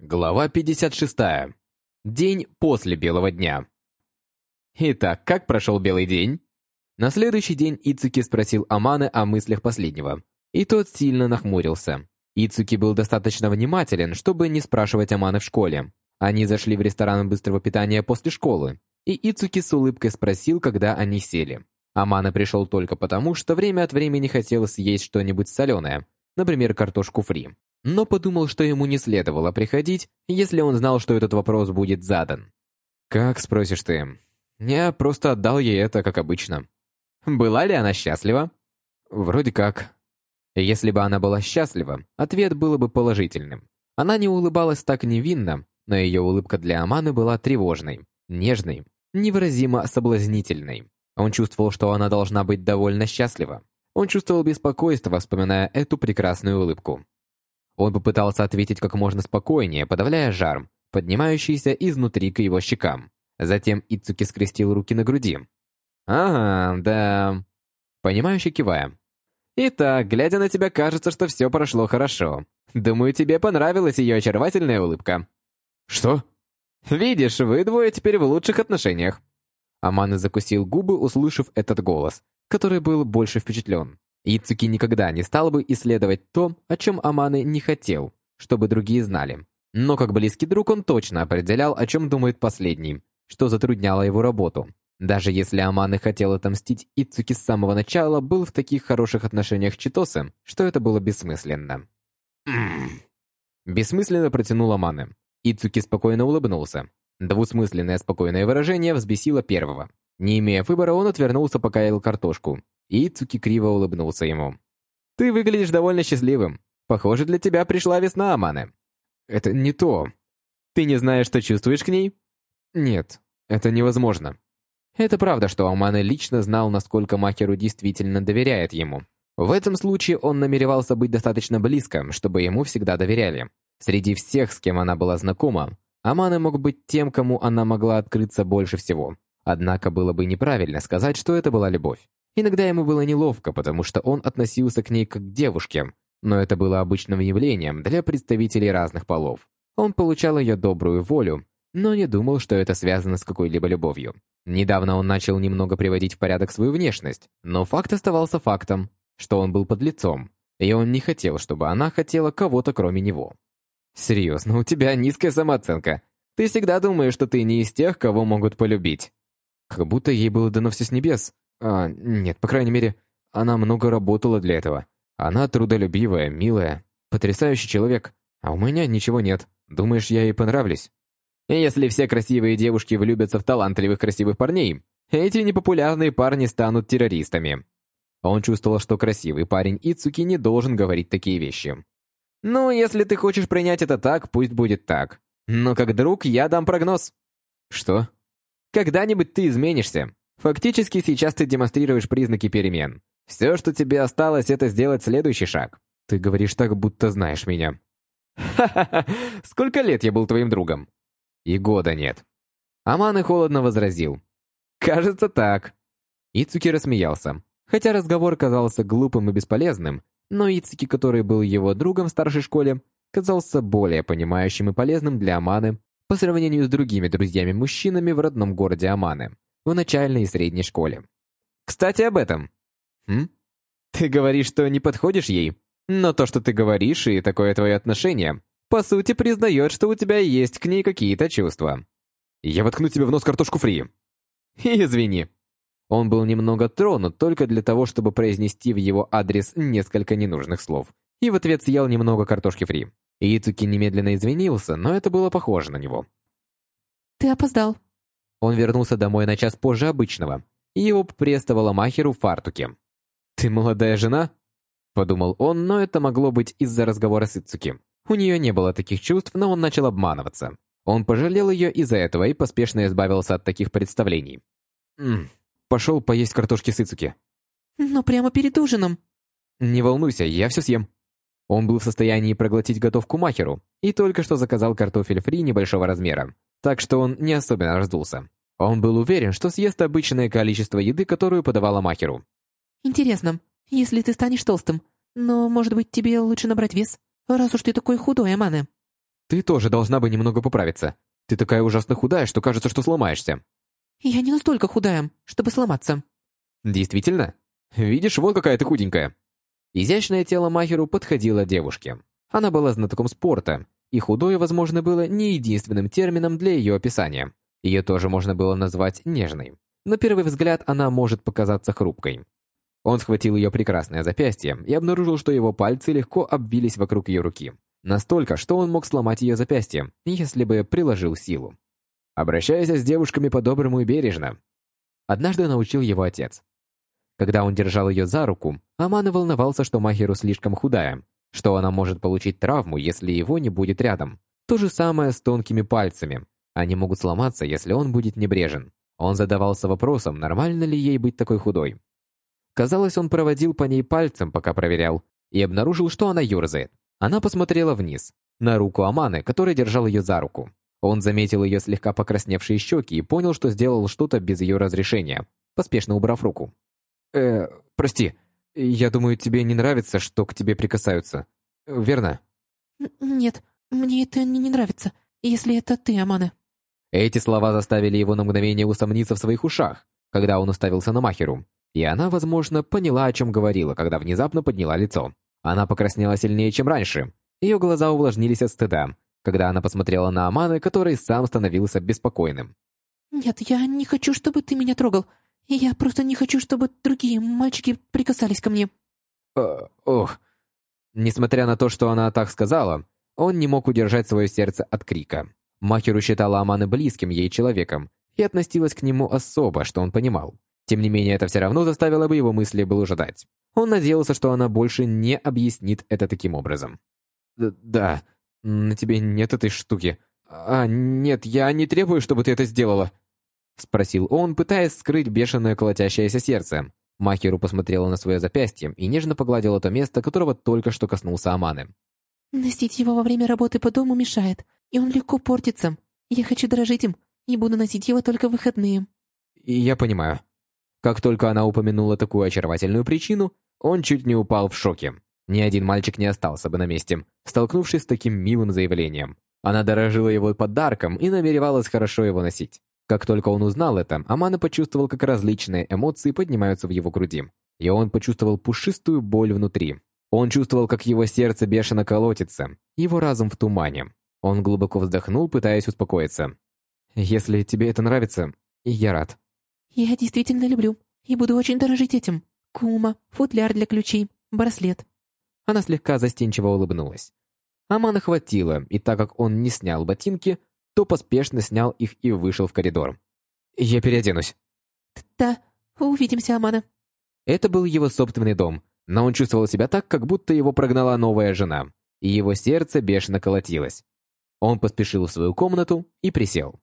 Глава 56. День после белого дня. Итак, как прошел белый день? На следующий день Ицуки спросил Аманы о мыслях последнего, и тот сильно нахмурился. Ицуки был достаточно внимателен, чтобы не спрашивать Аманы в школе. Они зашли в ресторан быстрого питания после школы, и Ицуки с улыбкой спросил, когда они сели. Амана пришел только потому, что время от времени хотел съесть что-нибудь соленое, например, картошку фри но подумал, что ему не следовало приходить, если он знал, что этот вопрос будет задан. «Как спросишь ты?» Я просто отдал ей это, как обычно. Была ли она счастлива? Вроде как. Если бы она была счастлива, ответ был бы положительным. Она не улыбалась так невинно, но ее улыбка для Аманы была тревожной, нежной, невыразимо соблазнительной. Он чувствовал, что она должна быть довольно счастлива. Он чувствовал беспокойство, вспоминая эту прекрасную улыбку. Он попытался ответить как можно спокойнее, подавляя жар, поднимающийся изнутри к его щекам. Затем Ицуки скрестил руки на груди. «Ага, да...» Понимающе кивая. «Итак, глядя на тебя, кажется, что все прошло хорошо. Думаю, тебе понравилась ее очаровательная улыбка». «Что?» «Видишь, вы двое теперь в лучших отношениях». Аманы закусил губы, услышав этот голос, который был больше впечатлен. Ицуки никогда не стал бы исследовать то, о чем Аманы не хотел, чтобы другие знали. Но как близкий друг он точно определял, о чем думает последний, что затрудняло его работу. Даже если Аманы хотел отомстить, Ицуки с самого начала был в таких хороших отношениях с Читосом, что это было бессмысленно. Бессмысленно протянул Аманы. Ицуки спокойно улыбнулся. Двусмысленное спокойное выражение взбесило первого. Не имея выбора, он отвернулся, пока ел картошку, и Цуки криво улыбнулся ему. «Ты выглядишь довольно счастливым. Похоже, для тебя пришла весна, Аманы». «Это не то. Ты не знаешь, что чувствуешь к ней?» «Нет, это невозможно». Это правда, что Аманы лично знал, насколько Махеру действительно доверяет ему. В этом случае он намеревался быть достаточно близко, чтобы ему всегда доверяли. Среди всех, с кем она была знакома, Аманы мог быть тем, кому она могла открыться больше всего. Однако было бы неправильно сказать, что это была любовь. Иногда ему было неловко, потому что он относился к ней как к девушке, но это было обычным явлением для представителей разных полов. Он получал ее добрую волю, но не думал, что это связано с какой-либо любовью. Недавно он начал немного приводить в порядок свою внешность, но факт оставался фактом, что он был под лицом, и он не хотел, чтобы она хотела кого-то кроме него. «Серьезно, у тебя низкая самооценка. Ты всегда думаешь, что ты не из тех, кого могут полюбить». Как будто ей было дано все с небес. А, нет, по крайней мере, она много работала для этого. Она трудолюбивая, милая, потрясающий человек. А у меня ничего нет. Думаешь, я ей понравлюсь? Если все красивые девушки влюбятся в талантливых красивых парней, эти непопулярные парни станут террористами. Он чувствовал, что красивый парень Ицуки не должен говорить такие вещи. «Ну, если ты хочешь принять это так, пусть будет так. Но как друг я дам прогноз». «Что?» «Когда-нибудь ты изменишься. Фактически сейчас ты демонстрируешь признаки перемен. Все, что тебе осталось, это сделать следующий шаг. Ты говоришь так, будто знаешь меня. Ха-ха-ха, сколько лет я был твоим другом? И года нет. Аманы холодно возразил. Кажется, так. Ицуки рассмеялся. Хотя разговор казался глупым и бесполезным, но Ицуки, который был его другом в старшей школе, казался более понимающим и полезным для Аманы по сравнению с другими друзьями-мужчинами в родном городе Аманы в начальной и средней школе. Кстати, об этом. Хм? Ты говоришь, что не подходишь ей, но то, что ты говоришь, и такое твое отношение, по сути, признает, что у тебя есть к ней какие-то чувства. Я воткну тебе в нос картошку фри. Извини. Он был немного тронут только для того, чтобы произнести в его адрес несколько ненужных слов, и в ответ съел немного картошки фри. Ицуки немедленно извинился, но это было похоже на него. «Ты опоздал», он вернулся домой на час позже обычного, и его приветствовала Махеру в фартуке. «Ты молодая жена?» Подумал он, но это могло быть из-за разговора с Ицуки. У нее не было таких чувств, но он начал обманываться. Он пожалел ее из-за этого и поспешно избавился от таких представлений. «Ммм, пошел поесть картошки с Ицуки». «Но прямо перед ужином». «Не волнуйся, я все съем». Он был в состоянии проглотить готовку Махеру и только что заказал картофель фри небольшого размера, так что он не особенно раздулся. Он был уверен, что съест обычное количество еды, которую подавала Махеру. «Интересно, если ты станешь толстым, но, может быть, тебе лучше набрать вес, раз уж ты такой худой, Аманы?» Ты тоже должна бы немного поправиться. Ты такая ужасно худая, что кажется, что сломаешься. Я не настолько худая, чтобы сломаться. Действительно? Видишь, вот какая ты худенькая. Изящное тело Махеру подходило девушке. Она была знатоком спорта, и худое, возможно, было не единственным термином для ее описания. Ее тоже можно было назвать нежной. На первый взгляд она может показаться хрупкой. Он схватил ее прекрасное запястье и обнаружил, что его пальцы легко обвились вокруг ее руки. Настолько, что он мог сломать ее запястье, если бы приложил силу. Обращайся с девушками по-доброму и бережно. Однажды научил его отец. Когда он держал ее за руку, Амана волновался, что Махеру слишком худая, что она может получить травму, если его не будет рядом. То же самое с тонкими пальцами. Они могут сломаться, если он будет небрежен. Он задавался вопросом, нормально ли ей быть такой худой. Казалось, он проводил по ней пальцем, пока проверял, и обнаружил, что она ерзает. Она посмотрела вниз, на руку Аманы, который держал ее за руку. Он заметил ее слегка покрасневшие щеки и понял, что сделал что-то без ее разрешения, поспешно убрав руку. «Э, прости, я думаю, тебе не нравится, что к тебе прикасаются. Верно?» «Нет, мне это не, нравится, если это ты, Амана». Эти слова заставили его на мгновение усомниться в своих ушах, когда он уставился на Махеру. И она, возможно, поняла, о чем говорила, когда внезапно подняла лицо. Она покраснела сильнее, чем раньше. Ее глаза увлажнились от стыда, когда она посмотрела на Амана, который сам становился беспокойным. «Нет, я не хочу, чтобы ты меня трогал. Я просто не хочу, чтобы другие мальчики прикасались ко мне». Э, ох. Несмотря на то, что она так сказала, он не мог удержать свое сердце от крика. Махеру считала Аманы близким ей человеком и относилась к нему особо, что он понимал. Тем не менее, это все равно заставило бы его мысли блуждать. Он надеялся, что она больше не объяснит это таким образом. «Да, на тебе нет этой штуки. А, нет, я не требую, чтобы ты это сделала», — спросил он, пытаясь скрыть бешеное колотящееся сердце. Махеру посмотрела на свое запястье и нежно погладила то место, которого только что коснулся Аманы. «Носить его во время работы по дому мешает, и он легко портится. Я хочу дорожить им и буду носить его только в выходные». «Я понимаю», как только она упомянула такую очаровательную причину, он чуть не упал в шоке. Ни один мальчик не остался бы на месте, столкнувшись с таким милым заявлением. Она дорожила его подарком и намеревалась хорошо его носить. Как только он узнал это, Амана почувствовал, как различные эмоции поднимаются в его груди. И он почувствовал пушистую боль внутри. Он чувствовал, как его сердце бешено колотится, его разум в тумане. Он глубоко вздохнул, пытаясь успокоиться. «Если тебе это нравится, я рад». «Я действительно люблю и буду очень дорожить этим. Кума, футляр для ключей, браслет». Она слегка застенчиво улыбнулась. Амана хватило, и так как он не снял ботинки, то поспешно снял их и вышел в коридор. «Я переоденусь». «Да, увидимся, Амана». Это был его собственный дом, но он чувствовал себя так, как будто его прогнала новая жена, и его сердце бешено колотилось. Он поспешил в свою комнату и присел.